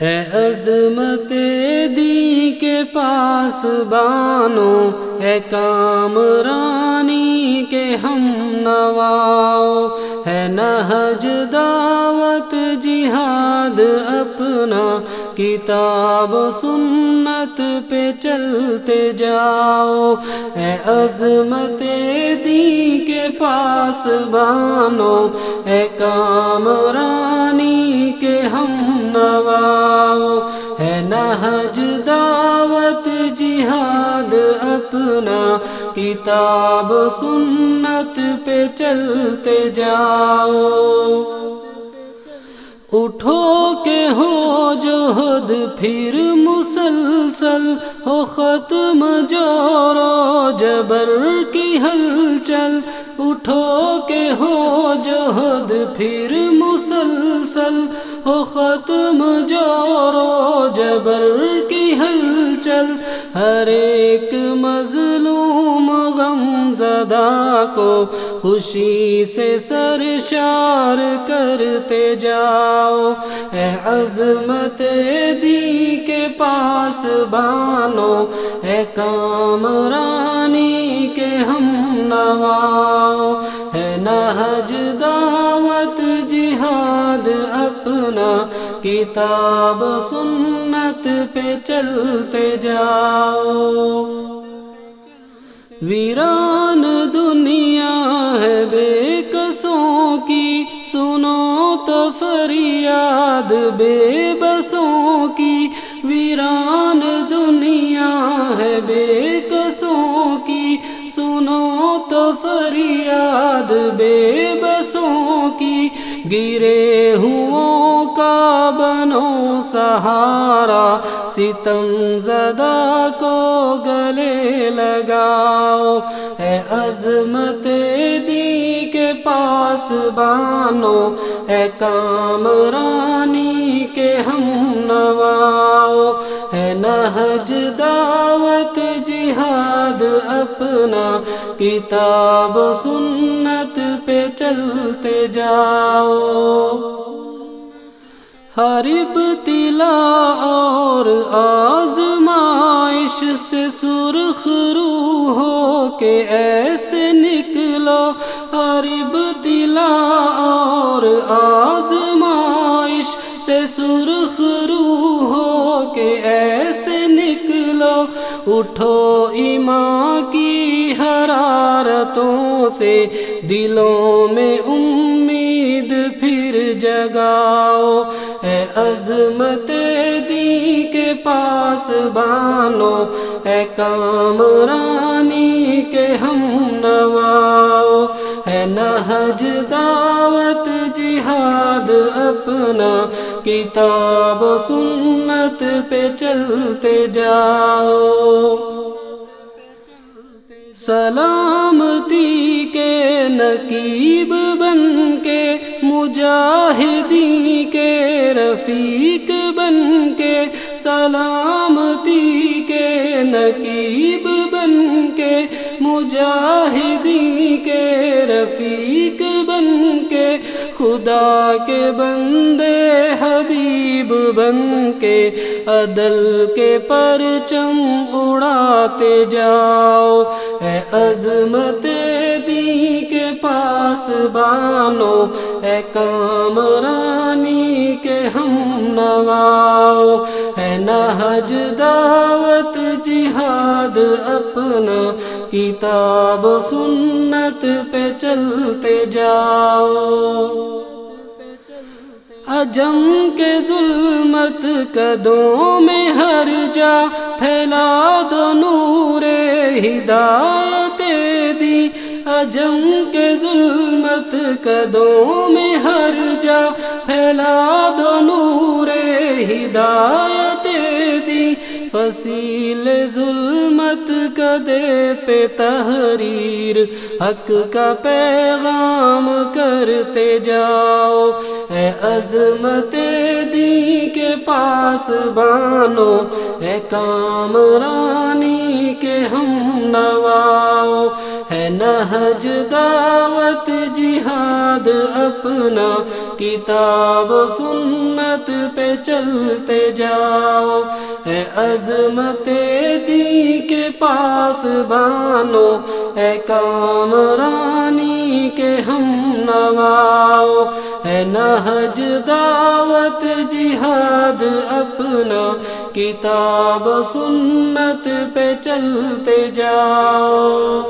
اے عظمت دی کے پاس بانو، اے کامرانی کے ہم نواؤ ہے نہج دعوت جہاد اپنا، کتاب سنت پہ چلتے جاؤ۔ اے عظمت دی کے پاس بانو، اے کامرانی کے ہم نواؤ۔ ہے نہج دعوت جہاد اپنا کتاب سنت پہ چلتے جاؤ۔ اٹھو کے ہو جہد، پھر مسلسل ہو ختم جورو جبر کی ہلچل۔ اٹھو کے ہو جہد، پھر مسلسل ہو ختم جورو جبر کی ہلچل، ہر ایک مظلوم غم زدہ کو خوشی سے سرشار کرتے جاؤ۔ اے عظمت دی کے پاس بانو، اے کامرانی کے ہم نواؤ کتاب سنت پہ چلتے جاؤ۔ ویران دنیا ہے بے کسوں کی، سنو تو فریاد بے بسوں کی۔ ویران دنیا ہے بے کسوں کی، سنو تو فریاد بے بسوں کی۔ گرے ہوں بنو سہارا ستم زدہ کو گلے لگاؤ اے عظمت دی کے پاس بانو اے کامرانی کے ہم نواؤ ہے نہج دعوت جہاد اپنا کتاب سنت پہ چلتے جاؤ ہر ابتلا اور آزمائش سے سرخ روح ہو کے ایسے نکلو ہر ابتلا اور آزمائش سے سرخ روح ہو کے ایسے نکلو اٹھو ایمان کی حرارتوں سے دلوں میں امید پھر جگاؤ۔ اے عظمت دی کے پاس بانو۔ اے کامرانی کے ہم نواؤ۔ ہے نہج دعوت جہاد اپنا۔ کتاب سنت پہ چلتے جاؤ۔ سلامتی کے نقیب بن کے، مجاہدی کے رفیق بن کے، سلامتی کے نقیب بن کے، مجاہدی کے رفیق بن کے خدا کے بندے، حبیب بن کے، عدل کے پرچم اڑاتے جاؤ۔ اے عظمت دی کے پاس بانو، اے کامرانی کے ہم نواؤ۔ ہے نہج دعوت جہاد اپنا کتاب سنت پہ چلتے جاؤ۔ اجم کے ظلمت قدوں میں ہر جا۔ پھیلا دو نور ہدایت دی۔ اجم کے ظلمت قدوں میں ہر جا۔ پھیلا دو نور ہدایت فصیل ظلمت کدے پہ تحریر، حق کا پیغام کرتے جاؤ۔ اے عظمت دی کے پاس بانو، اے کامرانی کے ہم نواؤ۔ نہج دعوت جہاد اپنا کتاب سنت پہ چلتے جاؤ۔ ہے عظمت دی کے پاس بانو ہے کامرانی کے ہم نواؤ۔ ہے نہج دعوت جہاد اپنا کتاب سنت پہ چلتے جاؤ۔